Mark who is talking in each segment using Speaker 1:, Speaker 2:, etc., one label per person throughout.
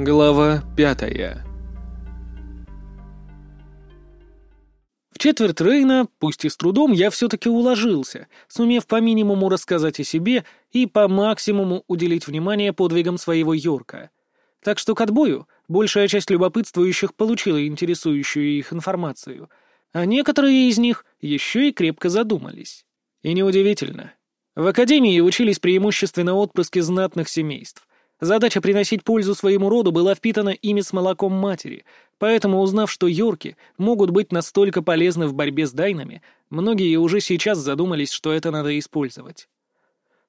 Speaker 1: Глава пятая В четверть Рейна, пусть и с трудом, я все-таки уложился, сумев по минимуму рассказать о себе и по максимуму уделить внимание подвигам своего Йорка. Так что к отбою большая часть любопытствующих получила интересующую их информацию, а некоторые из них еще и крепко задумались. И неудивительно. В Академии учились преимущественно отпрыски знатных семейств. Задача приносить пользу своему роду была впитана ими с молоком матери, поэтому, узнав, что Йорки могут быть настолько полезны в борьбе с Дайнами, многие уже сейчас задумались, что это надо использовать.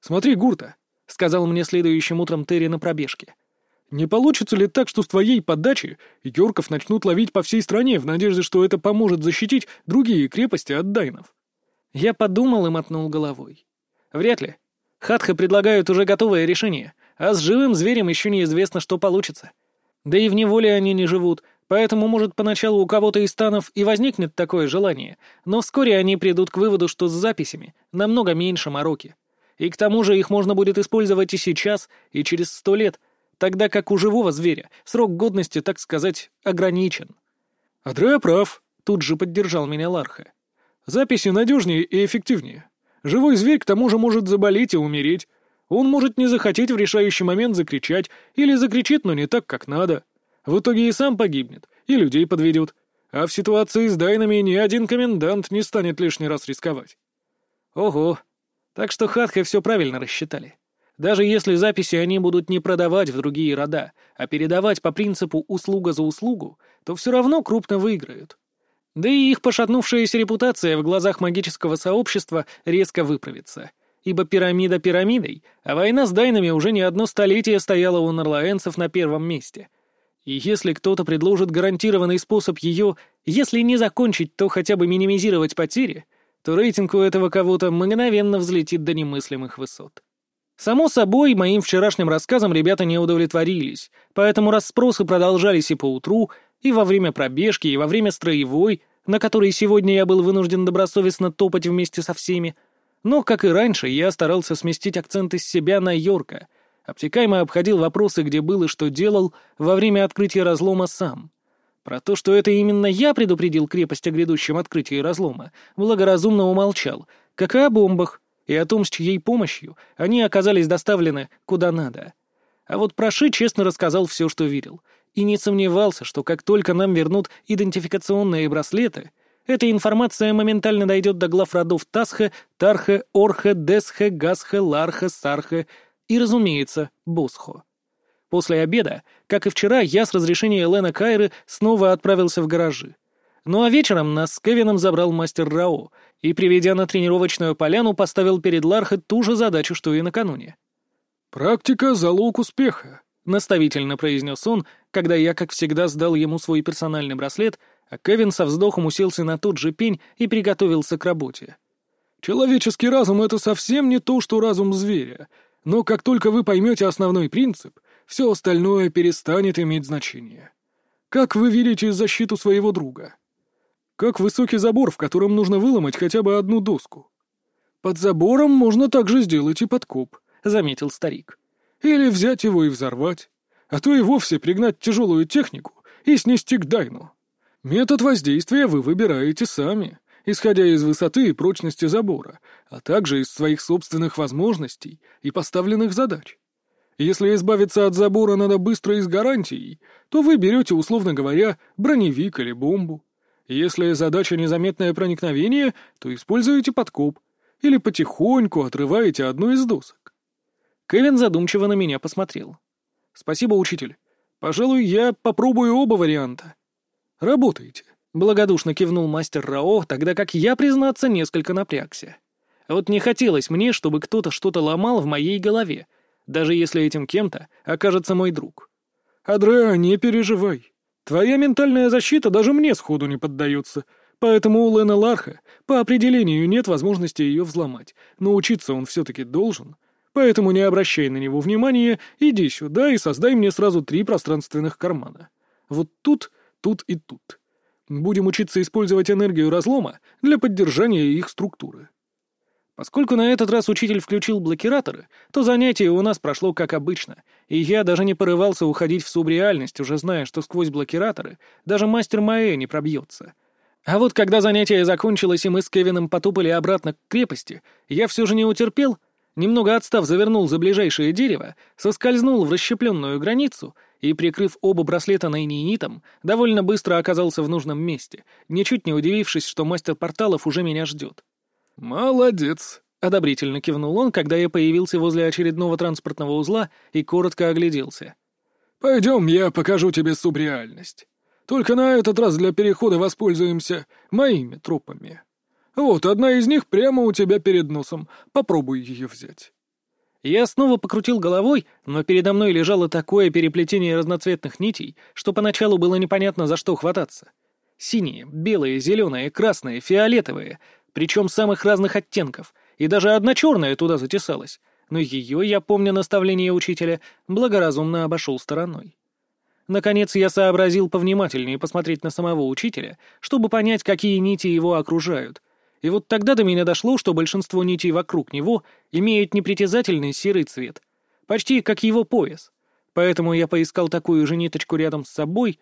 Speaker 2: «Смотри, Гурта», — сказал мне следующим утром Терри на пробежке. «Не получится ли так, что с твоей подачи Йорков начнут ловить по всей стране в надежде, что это поможет защитить другие крепости от Дайнов?»
Speaker 1: Я подумал и мотнул головой. «Вряд ли. Хатха предлагают уже готовое решение — а с живым зверем еще неизвестно, что получится. Да и в неволе они не живут, поэтому, может, поначалу у кого-то из станов и возникнет такое желание, но вскоре они придут к выводу, что с записями намного меньше мороки. И к тому же их можно будет использовать и сейчас, и через сто лет, тогда как у живого зверя срок годности, так сказать, ограничен.
Speaker 2: «Адреа прав», — тут же поддержал меня Ларха. «Записи надежнее и эффективнее. Живой зверь к тому же может заболеть и умереть, он может не захотеть в решающий момент закричать, или закричит, но не так, как надо. В итоге и сам погибнет, и людей подведет. А в ситуации с дайнами ни один комендант не станет лишний раз рисковать.
Speaker 1: Ого. Так что Хатхе все правильно рассчитали. Даже если записи они будут не продавать в другие рода, а передавать по принципу услуга за услугу, то все равно крупно выиграют. Да и их пошатнувшаяся репутация в глазах магического сообщества резко выправится — ибо пирамида пирамидой, а война с дайнами уже не одно столетие стояла у нарлаэнцев на первом месте. И если кто-то предложит гарантированный способ ее, если не закончить, то хотя бы минимизировать потери, то рейтинг у этого кого-то мгновенно взлетит до немыслимых высот. Само собой, моим вчерашним рассказом ребята не удовлетворились, поэтому расспросы продолжались и поутру, и во время пробежки, и во время строевой, на которой сегодня я был вынужден добросовестно топать вместе со всеми, но, как и раньше, я старался сместить акцент из себя на Йорка. Обтекаемо обходил вопросы, где был и что делал во время открытия разлома сам. Про то, что это именно я предупредил крепость о грядущем открытии разлома, благоразумно умолчал, как и о бомбах, и о том, с чьей помощью они оказались доставлены куда надо. А вот Проши честно рассказал все, что видел, и не сомневался, что как только нам вернут идентификационные браслеты — эта информация моментально дойдет до глав родов Тасха, Тарха, Орха, Десха, Гасха, Ларха, Сарха и, разумеется, Босхо. После обеда, как и вчера, я с разрешения Лена Кайры снова отправился в гаражи. Ну а вечером нас с Кевином забрал мастер Рао и, приведя на тренировочную поляну, поставил перед Лархой ту же задачу, что и накануне.
Speaker 2: «Практика — залог успеха», — наставительно произнес он, когда я, как всегда, сдал ему свой персональный браслет а Кевин со вздохом уселся на тот же пень и приготовился к работе. «Человеческий разум — это совсем не то, что разум зверя, но как только вы поймете основной принцип, все остальное перестанет иметь значение. Как вы видите защиту своего друга? Как высокий забор, в котором нужно выломать хотя бы одну доску? Под забором можно также сделать и подкоп», — заметил старик. «Или взять его и взорвать, а то и вовсе пригнать тяжелую технику и снести к Дайну». Метод воздействия вы выбираете сами, исходя из высоты и прочности забора, а также из своих собственных возможностей и поставленных задач. Если избавиться от забора надо быстро и с гарантией, то вы берете, условно говоря, броневик или бомбу. Если задача незаметное проникновение, то используете подкоп или потихоньку отрываете одну из досок.
Speaker 1: Кевин задумчиво на меня посмотрел. «Спасибо, учитель. Пожалуй, я попробую оба варианта.
Speaker 2: Работаете?»
Speaker 1: — благодушно кивнул мастер Рао, тогда как я, признаться, несколько напрягся. Вот не хотелось мне, чтобы кто-то что-то ломал в моей голове, даже если этим кем-то окажется мой друг.
Speaker 2: «Адреа, не переживай. Твоя ментальная защита даже мне сходу не поддается, поэтому у Лена Ларха по определению нет возможности ее взломать, но учиться он все-таки должен». Поэтому не обращай на него внимания, иди сюда и создай мне сразу три пространственных кармана. Вот тут тут и тут. Будем учиться использовать энергию разлома для поддержания их структуры.
Speaker 1: Поскольку на этот раз учитель включил блокираторы, то занятие у нас прошло как обычно, и я даже не порывался уходить в субреальность, уже зная, что сквозь блокираторы даже мастер Маэ не пробьется. А вот когда занятие закончилось и мы с Кевином потопали обратно к крепости, я все же не утерпел, немного отстав завернул за ближайшее дерево, соскользнул в расщепленную границу и, прикрыв оба браслета найнинитом, довольно быстро оказался в нужном месте, ничуть не удивившись, что мастер порталов уже меня ждет.
Speaker 2: «Молодец!»
Speaker 1: — одобрительно кивнул он, когда я появился возле очередного транспортного узла и коротко огляделся.
Speaker 2: «Пойдем, я покажу тебе субреальность. Только на этот раз для перехода воспользуемся моими трупами. Вот, одна из них прямо у тебя перед носом. Попробуй ее взять».
Speaker 1: Я снова покрутил головой, но передо мной лежало такое переплетение разноцветных нитей, что поначалу было непонятно, за что хвататься. Синие, белые, зеленые, красные, фиолетовые — причем самых разных оттенков, и даже одна черная туда затесалась, но ее, я помню наставление учителя, благоразумно обошел стороной. Наконец я сообразил повнимательнее посмотреть на самого учителя, чтобы понять, какие нити его окружают. И вот тогда до меня дошло, что большинство нитей вокруг него имеют непритязательный серый цвет, почти как его пояс. Поэтому я поискал такую же ниточку рядом с собой,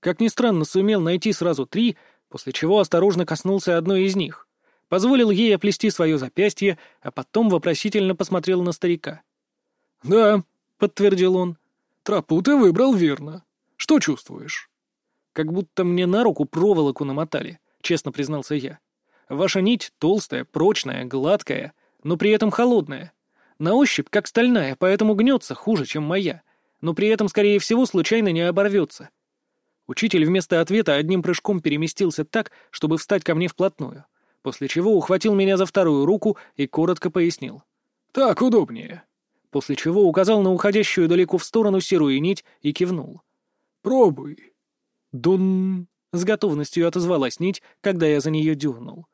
Speaker 1: как ни странно сумел найти сразу три, после чего осторожно коснулся одной из них позволил ей оплести свое запястье, а потом вопросительно посмотрел на старика.
Speaker 2: «Да», — подтвердил он, — «тропу ты выбрал верно. Что чувствуешь?»
Speaker 1: «Как будто мне на руку проволоку намотали», — честно признался я. «Ваша нить толстая, прочная, гладкая, но при этом холодная. На ощупь как стальная, поэтому гнется хуже, чем моя, но при этом, скорее всего, случайно не оборвется». Учитель вместо ответа одним прыжком переместился так, чтобы встать ко мне вплотную после чего ухватил меня за вторую руку и коротко пояснил.
Speaker 2: «Так удобнее».
Speaker 1: После чего указал на уходящую далеко в сторону серую нить и кивнул.
Speaker 2: «Пробуй».
Speaker 1: «Дун...» — с готовностью отозвалась нить, когда я за нее дернул.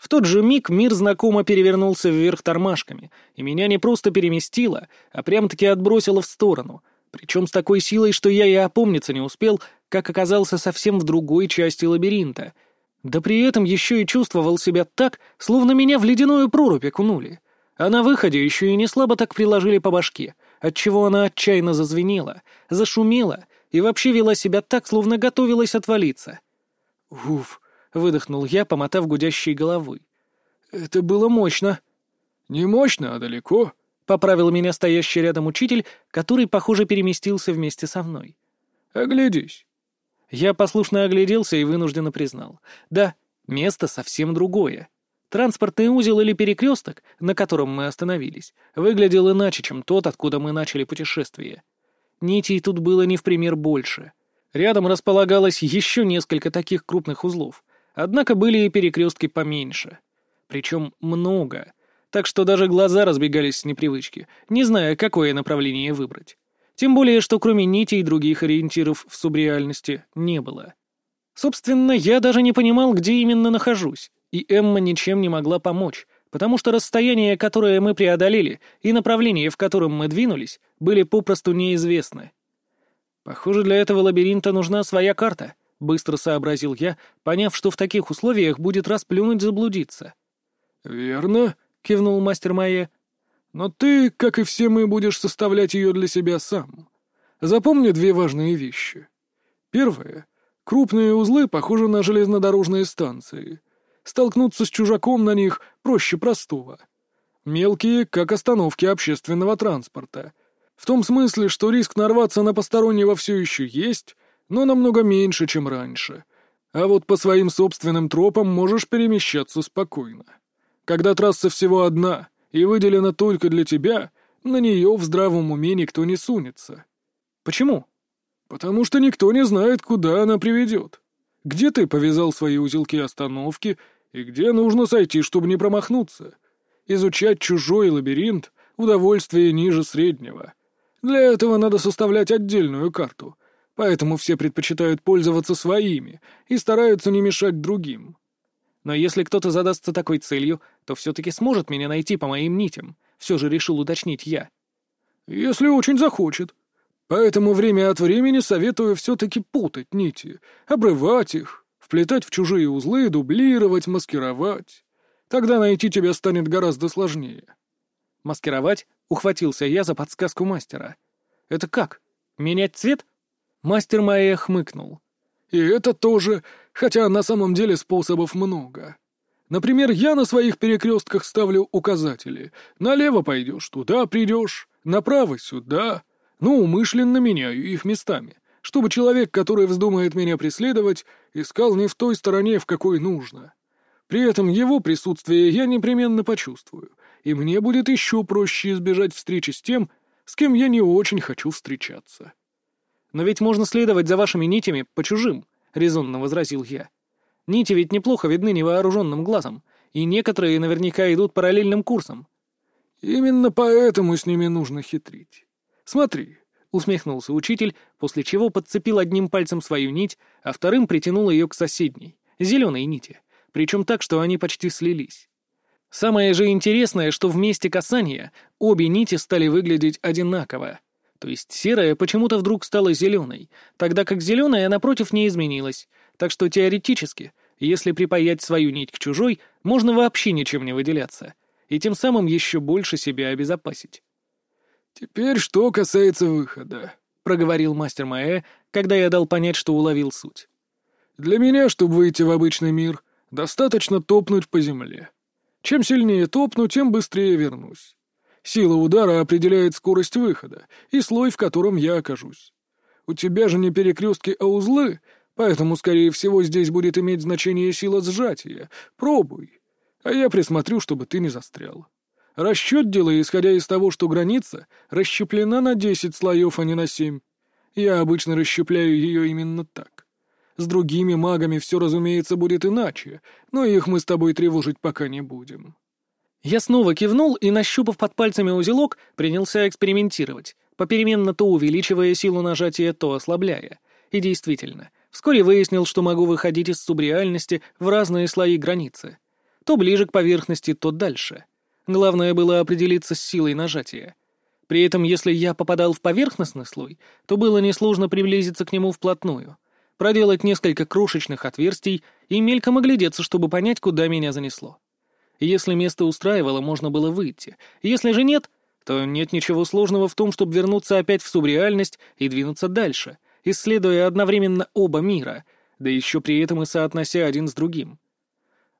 Speaker 1: В тот же миг мир знакомо перевернулся вверх тормашками, и меня не просто переместило, а прям-таки отбросило в сторону, причем с такой силой, что я и опомниться не успел, как оказался совсем в другой части лабиринта — да при этом еще и чувствовал себя так, словно меня в ледяную прорубь окунули. А на выходе еще и не слабо так приложили по башке, отчего она отчаянно зазвенела, зашумела и вообще вела себя так, словно готовилась отвалиться. «Уф!» — выдохнул я, помотав гудящей головой. «Это было мощно».
Speaker 2: «Не мощно, а далеко», —
Speaker 1: поправил меня стоящий рядом учитель, который, похоже, переместился вместе со мной.
Speaker 2: «Оглядись».
Speaker 1: Я послушно огляделся и вынужденно признал. Да, место совсем другое. Транспортный узел или перекресток, на котором мы остановились, выглядел иначе, чем тот, откуда мы начали путешествие. Нитей тут было не в пример больше. Рядом располагалось еще несколько таких крупных узлов, однако были и перекрестки поменьше. Причем много, так что даже глаза разбегались с непривычки, не зная, какое направление выбрать. Тем более, что кроме нитей других ориентиров в субреальности не было. Собственно, я даже не понимал, где именно нахожусь, и Эмма ничем не могла помочь, потому что расстояние, которое мы преодолели, и направление, в котором мы двинулись, были попросту неизвестны. Похоже, для этого лабиринта нужна своя карта, быстро сообразил я, поняв, что в таких условиях будет расплюнуть заблудиться.
Speaker 2: «Верно», — кивнул мастер Майя. Но ты, как и все мы, будешь составлять ее для себя сам. Запомни две важные вещи. Первое. Крупные узлы похожи на железнодорожные станции. Столкнуться с чужаком на них проще простого. Мелкие, как остановки общественного транспорта. В том смысле, что риск нарваться на постороннего все еще есть, но намного меньше, чем раньше. А вот по своим собственным тропам можешь перемещаться спокойно. Когда трасса всего одна — и выделена только для тебя, на нее в здравом уме никто не сунется.
Speaker 1: Почему?
Speaker 2: Потому что никто не знает, куда она приведет. Где ты повязал свои узелки остановки и где нужно сойти, чтобы не промахнуться. Изучать чужой лабиринт — удовольствие ниже среднего. Для этого надо составлять отдельную карту, поэтому все предпочитают пользоваться своими и стараются не мешать другим.
Speaker 1: Но если кто-то задастся такой целью, то все-таки сможет меня найти по моим нитям. Все же решил уточнить я.
Speaker 2: Если очень захочет. Поэтому время от времени советую все-таки путать нити, обрывать их, вплетать в чужие узлы, дублировать, маскировать.
Speaker 3: Тогда найти тебя станет гораздо сложнее».
Speaker 1: «Маскировать?» — ухватился я за подсказку мастера. «Это как? Менять цвет?» Мастер Майя хмыкнул.
Speaker 3: «И это тоже, хотя на самом деле способов много. Например, я на своих перекрестках ставлю указатели. Налево пойдешь, туда придешь, направо сюда. Ну, умышленно меняю их местами, чтобы человек, который вздумает меня преследовать, искал не в той стороне, в какой нужно. При этом его присутствие я непременно почувствую, и мне будет еще проще избежать встречи с тем, с кем я не очень хочу встречаться.
Speaker 1: «Но ведь можно следовать за вашими нитями по чужим», — резонно возразил я. «Нити ведь неплохо видны невооруженным глазом, и некоторые наверняка идут параллельным курсом».
Speaker 3: «Именно поэтому с ними нужно хитрить. Смотри, —
Speaker 1: усмехнулся учитель, после чего подцепил одним пальцем свою нить, а вторым притянул ее к соседней, зеленой нити, причем так, что они почти слились. Самое же интересное, что в месте касания обе нити стали выглядеть одинаково. То есть серая почему-то вдруг стала зеленой, тогда как зеленая, напротив, не изменилась. Так что теоретически, если припаять свою нить к чужой, можно вообще ничем не выделяться, и тем самым еще больше себя обезопасить.
Speaker 3: «Теперь что касается выхода», — проговорил мастер Маэ, когда я дал понять, что уловил суть. «Для меня, чтобы выйти в обычный мир, достаточно топнуть по земле. Чем сильнее топну, тем быстрее вернусь. Сила удара определяет скорость выхода и слой, в котором я окажусь. У тебя же не перекрестки, а узлы, поэтому, скорее всего, здесь будет иметь значение сила сжатия. Пробуй. А я присмотрю, чтобы ты не застрял. Расчет делай, исходя из того, что граница расщеплена на десять слоев, а не на семь. Я обычно расщепляю ее именно так. С другими магами все, разумеется, будет иначе, но их мы с тобой тревожить пока не будем.
Speaker 1: Я снова кивнул и, нащупав под пальцами узелок, принялся экспериментировать, попеременно то увеличивая силу нажатия, то ослабляя. И действительно, вскоре выяснил, что могу выходить из субреальности в разные слои границы. То ближе к поверхности, то дальше. Главное было определиться с силой нажатия. При этом, если я попадал в поверхностный слой, то было несложно приблизиться к нему вплотную, проделать несколько крошечных отверстий и мельком оглядеться, чтобы понять, куда меня занесло. Если место устраивало, можно было выйти. Если же нет, то нет ничего сложного в том, чтобы вернуться опять в субреальность и двинуться дальше, исследуя одновременно оба мира, да еще при этом и соотнося один с другим.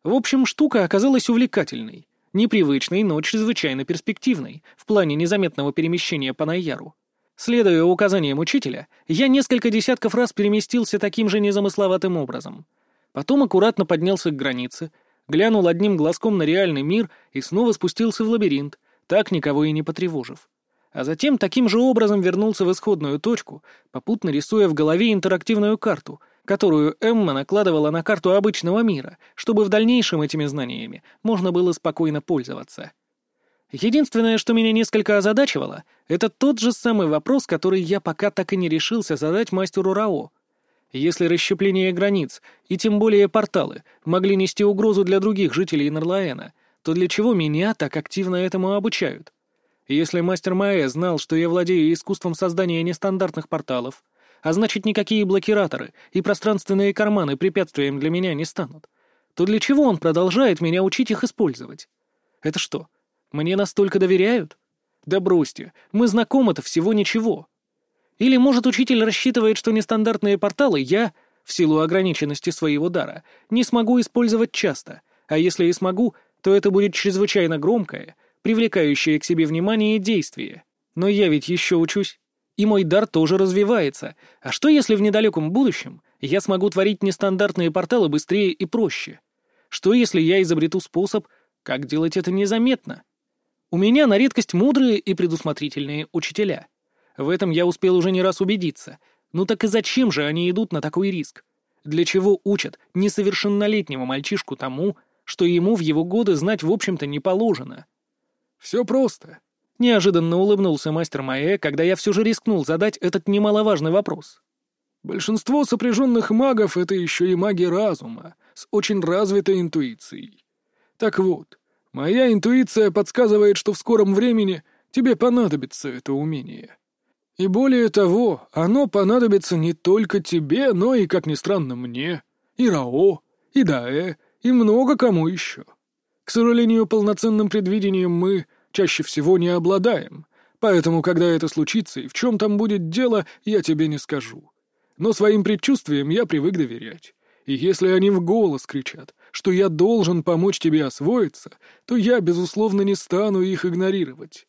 Speaker 1: В общем, штука оказалась увлекательной. Непривычной, но чрезвычайно перспективной в плане незаметного перемещения по Найяру. Следуя указаниям учителя, я несколько десятков раз переместился таким же незамысловатым образом. Потом аккуратно поднялся к границе, глянул одним глазком на реальный мир и снова спустился в лабиринт, так никого и не потревожив. А затем таким же образом вернулся в исходную точку, попутно рисуя в голове интерактивную карту, которую Эмма накладывала на карту обычного мира, чтобы в дальнейшем этими знаниями можно было спокойно пользоваться. Единственное, что меня несколько озадачивало, это тот же самый вопрос, который я пока так и не решился задать мастеру Рао. Если расщепление границ, и тем более порталы, могли нести угрозу для других жителей Нарлаэна, то для чего меня так активно этому обучают? Если мастер Маэ знал, что я владею искусством создания нестандартных порталов, а значит, никакие блокираторы и пространственные карманы препятствием для меня не станут, то для чего он продолжает меня учить их использовать? Это что, мне настолько доверяют? Да бросьте, мы знакомы-то всего ничего. Или, может, учитель рассчитывает, что нестандартные порталы я, в силу ограниченности своего дара, не смогу использовать часто, а если и смогу, то это будет чрезвычайно громкое, привлекающее к себе внимание действие. Но я ведь еще учусь и мой дар тоже развивается. А что если в недалеком будущем я смогу творить нестандартные порталы быстрее и проще? Что если я изобрету способ, как делать это незаметно? У меня на редкость мудрые и предусмотрительные учителя. В этом я успел уже не раз убедиться. Ну так и зачем же они идут на такой риск? Для чего учат несовершеннолетнего мальчишку тому, что ему в его годы знать в общем-то не положено?
Speaker 3: Все просто.
Speaker 1: Неожиданно улыбнулся мастер Маэ, когда я все же рискнул задать этот немаловажный вопрос.
Speaker 3: Большинство сопряженных магов — это еще и маги разума, с очень развитой интуицией. Так вот, моя интуиция подсказывает, что в скором времени тебе понадобится это умение. И более того, оно понадобится не только тебе, но и, как ни странно, мне, и Рао, и Даэ, и много кому еще. К сожалению, полноценным предвидением мы чаще всего не обладаем, поэтому, когда это случится и в чем там будет дело, я тебе не скажу. Но своим предчувствиям я привык доверять. И если они в голос кричат, что я должен помочь тебе освоиться, то я, безусловно, не стану их игнорировать.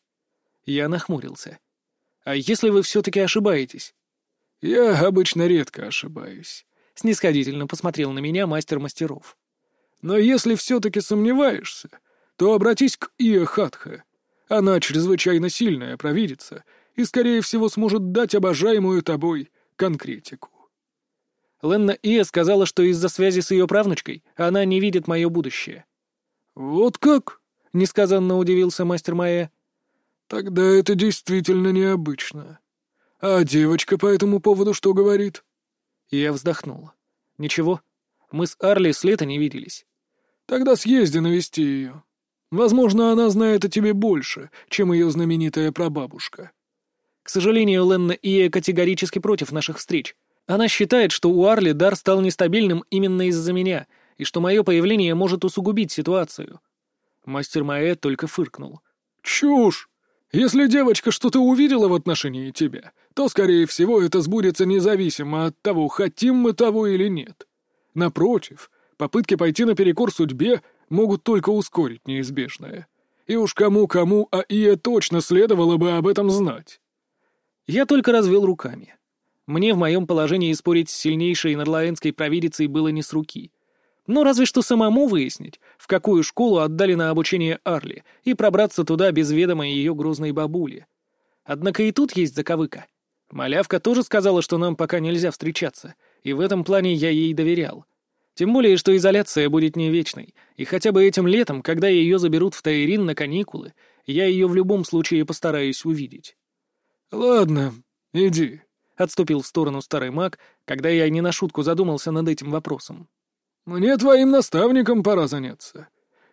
Speaker 1: Я нахмурился. «А если вы все-таки ошибаетесь?»
Speaker 3: «Я обычно редко ошибаюсь», —
Speaker 1: снисходительно посмотрел на меня мастер мастеров.
Speaker 3: «Но если все-таки сомневаешься, то обратись к Иохатха. Она чрезвычайно сильная провидица и, скорее всего, сможет дать обожаемую тобой конкретику».
Speaker 1: Ленна Ия сказала, что из-за связи с ее правнучкой она не видит мое будущее.
Speaker 3: «Вот как?» — несказанно удивился мастер Майя. «Тогда это действительно необычно. А девочка по этому поводу что говорит?»
Speaker 1: Я вздохнул. «Ничего, мы с Арли с лета не виделись».
Speaker 3: «Тогда съезди навести ее. Возможно, она знает о тебе больше, чем ее знаменитая прабабушка».
Speaker 1: К сожалению, Ленна Ия категорически против наших встреч. Она считает, что у Арли дар стал нестабильным именно из-за меня, и что мое появление может усугубить ситуацию. Мастер Маэ только фыркнул.
Speaker 3: «Чушь! Если девочка что-то увидела в отношении тебя, то, скорее всего, это сбудется независимо от того, хотим мы того или нет. Напротив, попытки пойти наперекор судьбе могут только ускорить неизбежное. И уж кому-кому, а Ие точно следовало бы об этом знать».
Speaker 1: Я только развел руками. Мне в моем положении спорить с сильнейшей нарлаэнской провидицей было не с руки. Но разве что самому выяснить, в какую школу отдали на обучение Арли, и пробраться туда без ведома ее грозной бабули. Однако и тут есть заковыка. Малявка тоже сказала, что нам пока нельзя встречаться, и в этом плане я ей доверял. Тем более, что изоляция будет не вечной, и хотя бы этим летом, когда ее заберут в Таирин на каникулы, я ее в любом случае постараюсь увидеть.
Speaker 3: «Ладно, иди», —
Speaker 1: отступил в сторону старый маг, когда я не на шутку задумался над этим вопросом.
Speaker 3: «Мне твоим наставником пора заняться.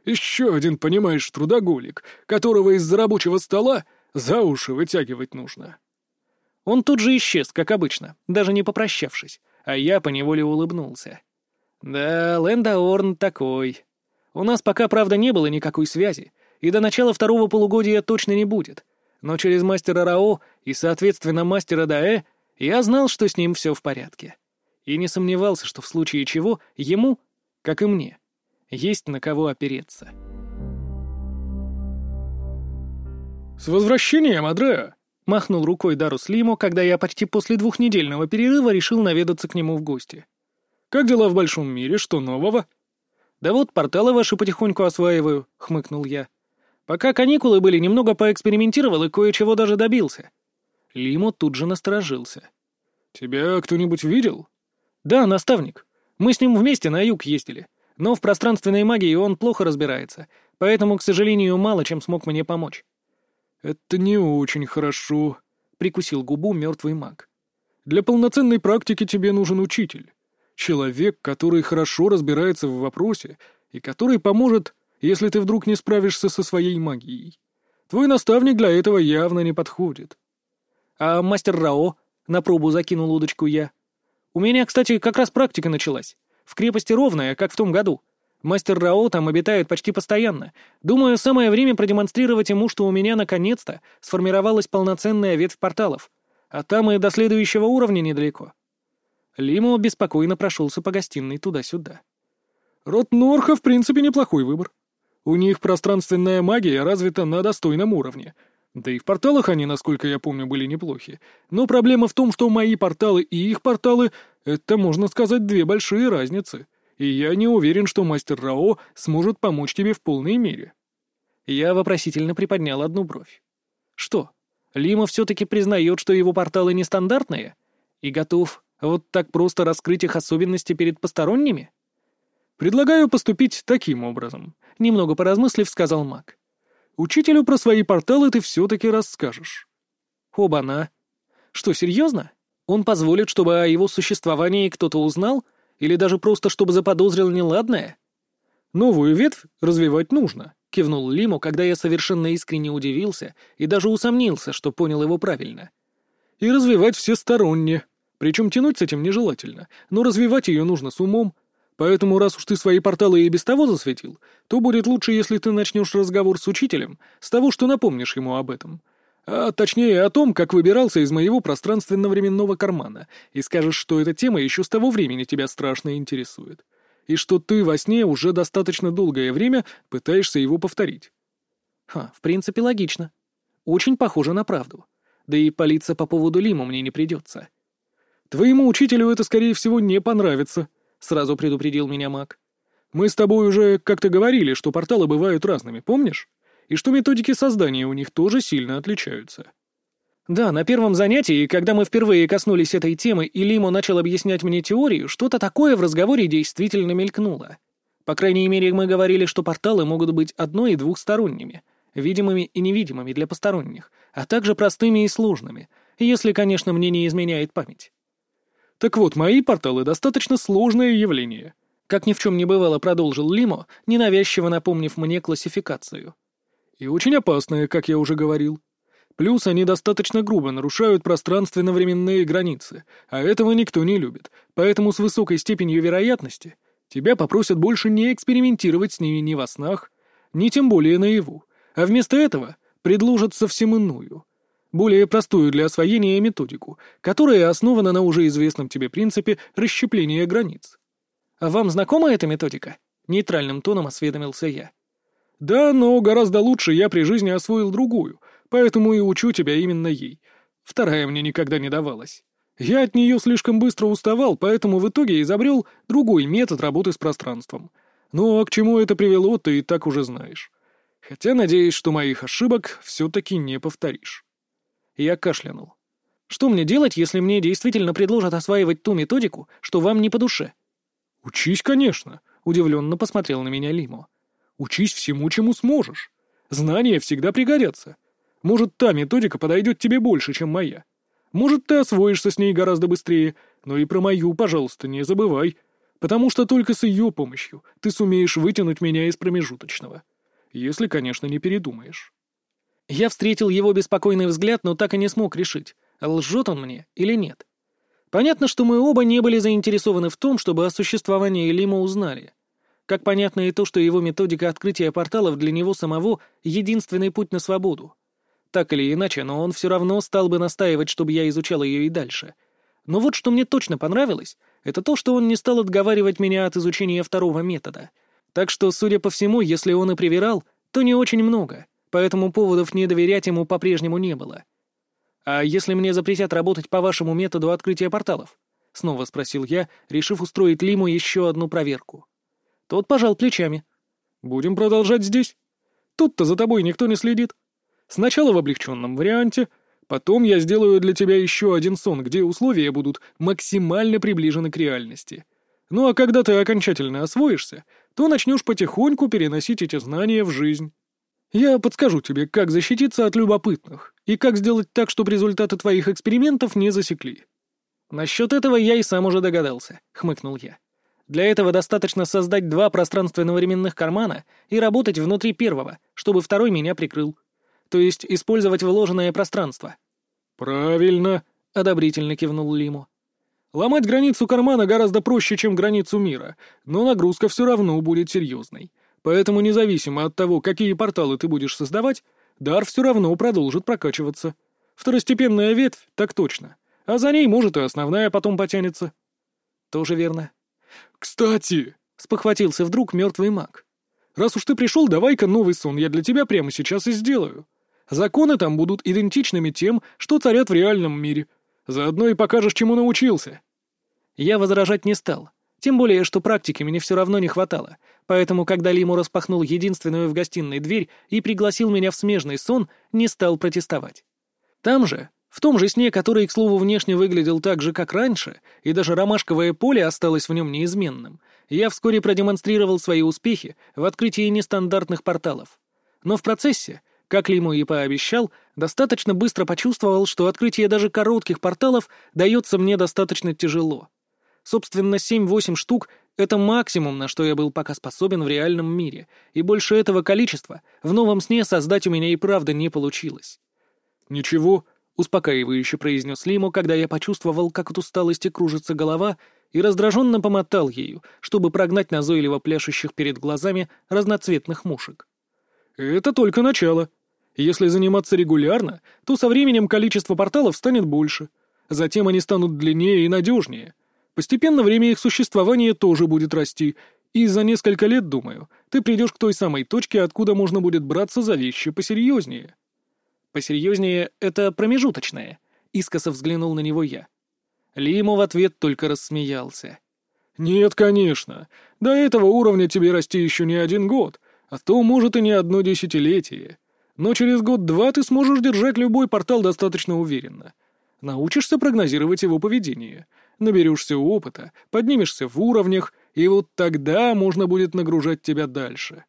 Speaker 3: Еще один, понимаешь, трудоголик, которого из-за рабочего стола за уши вытягивать нужно».
Speaker 1: Он тут же исчез, как обычно, даже не попрощавшись, а я поневоле улыбнулся. «Да, Лэндаорн такой. У нас пока, правда, не было никакой связи, и до начала второго полугодия точно не будет, но через мастера Рао и, соответственно, мастера Даэ я знал, что с ним все в порядке. И не сомневался, что в случае чего ему, как и мне, есть на кого опереться.
Speaker 3: «С возвращением, Адреа!»
Speaker 1: — махнул рукой Дарус Лимо, когда я почти после двухнедельного перерыва решил наведаться к нему в гости.
Speaker 3: «Как дела в большом мире? Что нового?»
Speaker 1: «Да вот порталы ваши потихоньку осваиваю», — хмыкнул я. «Пока каникулы были, немного поэкспериментировал и кое-чего даже добился. Лимо тут же насторожился.
Speaker 3: «Тебя кто-нибудь видел?»
Speaker 1: «Да, наставник. Мы с ним вместе на юг ездили. Но в пространственной магии он плохо разбирается, поэтому, к сожалению, мало чем смог мне помочь».
Speaker 3: «Это не очень хорошо», — прикусил губу мертвый маг. «Для полноценной практики тебе нужен учитель. Человек, который хорошо разбирается в вопросе и который поможет, если ты вдруг не справишься со своей магией. Твой наставник для этого явно не подходит».
Speaker 1: «А мастер Рао?» — на пробу закинул удочку я. «У меня, кстати, как раз практика началась. В крепости ровная, как в том году. Мастер Рао там обитает почти постоянно. Думаю, самое время продемонстрировать ему, что у меня наконец-то сформировалась полноценная ветвь порталов. А там и до следующего уровня недалеко». Лимо беспокойно прошелся по гостиной туда-сюда.
Speaker 3: «Род Норха, в принципе, неплохой выбор. У них пространственная магия развита на достойном уровне, да и в порталах они, насколько я помню, были неплохи. Но проблема в том, что мои порталы и их порталы — это, можно сказать, две большие разницы. И я не уверен, что мастер Рао сможет помочь тебе в полной мере.
Speaker 1: Я вопросительно приподнял одну бровь. Что, Лима все-таки признает, что его порталы нестандартные? И готов вот так просто раскрыть их особенности перед посторонними?
Speaker 3: Предлагаю поступить таким образом, немного поразмыслив, сказал маг. Учителю про свои порталы ты все-таки расскажешь.
Speaker 1: Оба-на. Что, серьезно? Он позволит, чтобы о его существовании кто-то узнал? Или даже просто, чтобы заподозрил неладное?
Speaker 3: Новую ветвь развивать нужно, —
Speaker 1: кивнул Лиму, когда я совершенно искренне удивился и даже усомнился, что понял его правильно.
Speaker 3: И развивать всесторонне. Причем тянуть с этим нежелательно, но развивать ее нужно с умом. Поэтому, раз уж ты свои порталы и без того засветил, то будет лучше, если ты начнешь разговор с учителем с того, что напомнишь ему об этом. А точнее о том, как выбирался из моего пространственно-временного кармана, и скажешь, что эта тема еще с того времени тебя страшно интересует. И что ты во сне уже достаточно долгое время пытаешься его повторить.
Speaker 1: Ха, в принципе, логично. Очень похоже на правду. Да и палиться по поводу Лима мне не придется.
Speaker 3: Твоему учителю это, скорее всего, не понравится, — сразу предупредил меня маг. «Мы с тобой уже как-то говорили, что порталы бывают разными, помнишь? И что методики создания у них тоже сильно отличаются».
Speaker 1: Да, на первом занятии, когда мы впервые коснулись этой темы, и Лимо начал объяснять мне теорию, что-то такое в разговоре действительно мелькнуло. По крайней мере, мы говорили, что порталы могут быть одно- и двухсторонними, видимыми и невидимыми для посторонних, а также простыми и сложными, если, конечно, мне не изменяет память.
Speaker 3: Так вот, мои порталы достаточно сложное явление.
Speaker 1: Как ни в чем не бывало, продолжил Лимо, ненавязчиво напомнив мне классификацию.
Speaker 3: И очень опасное, как я уже говорил. Плюс они достаточно грубо нарушают пространственно-временные границы, а этого никто не любит, поэтому с высокой степенью вероятности тебя попросят больше не экспериментировать с ними ни во снах, ни тем более наяву, а вместо этого предложат совсем иную, более простую для освоения методику, которая основана на уже известном тебе принципе расщепления границ.
Speaker 1: «А вам знакома эта методика?» — нейтральным тоном осведомился я.
Speaker 3: «Да, но гораздо лучше я при жизни освоил другую, поэтому и учу тебя именно ей. Вторая мне никогда не давалась. Я от нее слишком быстро уставал, поэтому в итоге изобрел другой метод работы с пространством. Но к чему это привело, ты и так уже знаешь. Хотя надеюсь, что моих ошибок все-таки не повторишь».
Speaker 1: Я кашлянул. «Что мне делать, если мне действительно предложат осваивать ту методику, что вам не по душе?»
Speaker 3: «Учись, конечно», — удивленно посмотрел на меня Лимо. «Учись всему, чему сможешь. Знания всегда пригодятся. Может, та методика подойдет тебе больше, чем моя. Может, ты освоишься с ней гораздо быстрее, но и про мою, пожалуйста, не забывай, потому что только с ее помощью ты сумеешь вытянуть меня из промежуточного. Если, конечно, не передумаешь».
Speaker 1: Я встретил его беспокойный взгляд, но так и не смог решить, лжет он мне или нет. Понятно, что мы оба не были заинтересованы в том, чтобы о существовании Лима узнали. Как понятно и то, что его методика открытия порталов для него самого — единственный путь на свободу. Так или иначе, но он все равно стал бы настаивать, чтобы я изучал ее и дальше. Но вот что мне точно понравилось, это то, что он не стал отговаривать меня от изучения второго метода. Так что, судя по всему, если он и привирал, то не очень много — поэтому поводов не доверять ему по-прежнему не было. «А если мне запретят работать по вашему методу открытия порталов?» — снова спросил я, решив устроить Лиму еще одну проверку. Тот пожал плечами.
Speaker 3: «Будем продолжать здесь. Тут-то за тобой никто не следит. Сначала в облегченном варианте, потом я сделаю для тебя еще один сон, где условия будут максимально приближены к реальности. Ну а когда ты окончательно освоишься, то начнешь потихоньку переносить эти знания в жизнь». Я подскажу тебе, как защититься от любопытных и как сделать так, чтобы результаты твоих экспериментов не засекли».
Speaker 1: «Насчет этого я и сам уже догадался», — хмыкнул я. «Для этого достаточно создать два пространственно-временных кармана и работать внутри первого, чтобы второй меня прикрыл. То есть использовать вложенное пространство».
Speaker 3: «Правильно», — одобрительно кивнул Лиму. «Ломать границу кармана гораздо проще, чем границу мира, но нагрузка все равно будет серьезной. Поэтому независимо от того, какие порталы ты будешь создавать, дар все равно продолжит прокачиваться. Второстепенная ветвь, так точно. А за ней, может, и основная потом потянется.
Speaker 1: Тоже верно.
Speaker 3: Кстати, спохватился вдруг мертвый маг. Раз уж ты пришел, давай-ка новый сон я для тебя прямо сейчас и сделаю. Законы там будут идентичными тем, что царят в реальном мире. Заодно и покажешь, чему научился.
Speaker 1: Я возражать не стал. Тем более, что практики мне все равно не хватало, поэтому, когда Лиму распахнул единственную в гостиной дверь и пригласил меня в смежный сон, не стал протестовать. Там же, в том же сне, который, к слову, внешне выглядел так же, как раньше, и даже ромашковое поле осталось в нем неизменным, я вскоре продемонстрировал свои успехи в открытии нестандартных порталов. Но в процессе, как Лиму и пообещал, достаточно быстро почувствовал, что открытие даже коротких порталов дается мне достаточно тяжело. Собственно, 7-8 штук — это максимум, на что я был пока способен в реальном мире, и больше этого количества в новом сне создать у меня и правда не получилось.
Speaker 3: «Ничего,
Speaker 1: успокаивающе произнес Лимо, когда я почувствовал, как от усталости кружится голова, и раздраженно помотал ею, чтобы прогнать назойливо пляшущих перед глазами разноцветных мушек.
Speaker 3: «Это только начало. Если заниматься регулярно, то со временем количество порталов станет больше. Затем они станут длиннее и надежнее. Постепенно время их существования тоже будет расти, и за несколько лет, думаю, ты придешь к той самой точке, откуда можно будет браться за вещи посерьезнее».
Speaker 1: «Посерьезнее — это промежуточное», — искоса взглянул на него я. Лимо в ответ только рассмеялся.
Speaker 3: «Нет, конечно. До этого уровня тебе расти еще не один год, а то, может, и не одно десятилетие. Но через год-два ты сможешь держать любой портал достаточно уверенно. Научишься прогнозировать его поведение, наберешься опыта, поднимешься в уровнях, и вот тогда можно будет нагружать тебя дальше».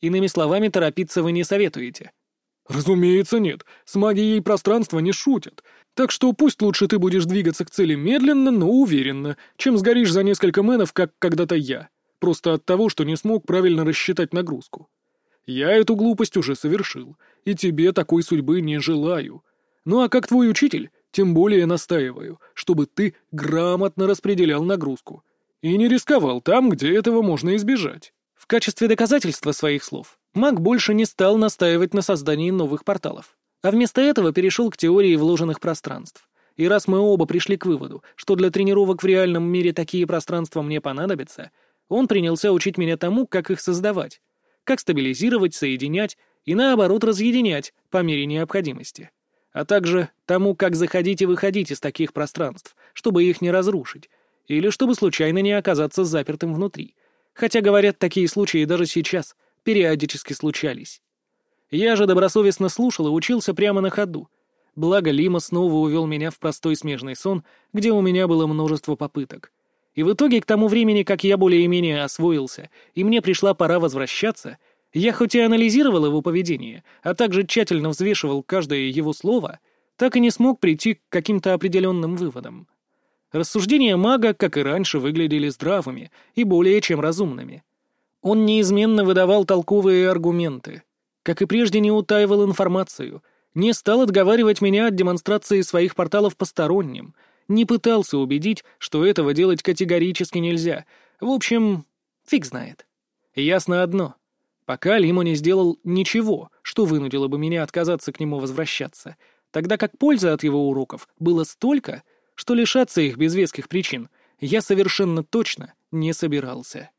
Speaker 1: Иными словами, торопиться вы не советуете.
Speaker 3: «Разумеется, нет. С магией пространства не шутят. Так что пусть лучше ты будешь двигаться к цели медленно, но уверенно, чем сгоришь за несколько мэнов, как когда-то я, просто от того, что не смог правильно рассчитать нагрузку. Я эту глупость уже совершил, и тебе такой судьбы не желаю. Ну а как твой учитель, тем более настаиваю, чтобы ты грамотно распределял нагрузку и не рисковал там, где этого можно избежать».
Speaker 1: В качестве доказательства своих слов маг больше не стал настаивать на создании новых порталов, а вместо этого перешел к теории вложенных пространств. И раз мы оба пришли к выводу, что для тренировок в реальном мире такие пространства мне понадобятся, он принялся учить меня тому, как их создавать, как стабилизировать, соединять и, наоборот, разъединять по мере необходимости, а также тому, как заходить и выходить из таких пространств, чтобы их не разрушить, или чтобы случайно не оказаться запертым внутри — Хотя, говорят, такие случаи даже сейчас периодически случались. Я же добросовестно слушал и учился прямо на ходу. Благо, Лима снова увел меня в простой смежный сон, где у меня было множество попыток. И в итоге, к тому времени, как я более-менее освоился, и мне пришла пора возвращаться, я хоть и анализировал его поведение, а также тщательно взвешивал каждое его слово, так и не смог прийти к каким-то определенным выводам. Рассуждения мага, как и раньше, выглядели здравыми и более чем разумными. Он неизменно выдавал толковые аргументы. Как и прежде, не утаивал информацию, не стал отговаривать меня от демонстрации своих порталов посторонним, не пытался убедить, что этого делать категорически нельзя. В общем, фиг знает. Ясно одно. Пока Лимо не сделал ничего, что вынудило бы меня отказаться к нему возвращаться, тогда как пользы от его уроков было столько — что лишаться их без веских причин я совершенно точно не собирался.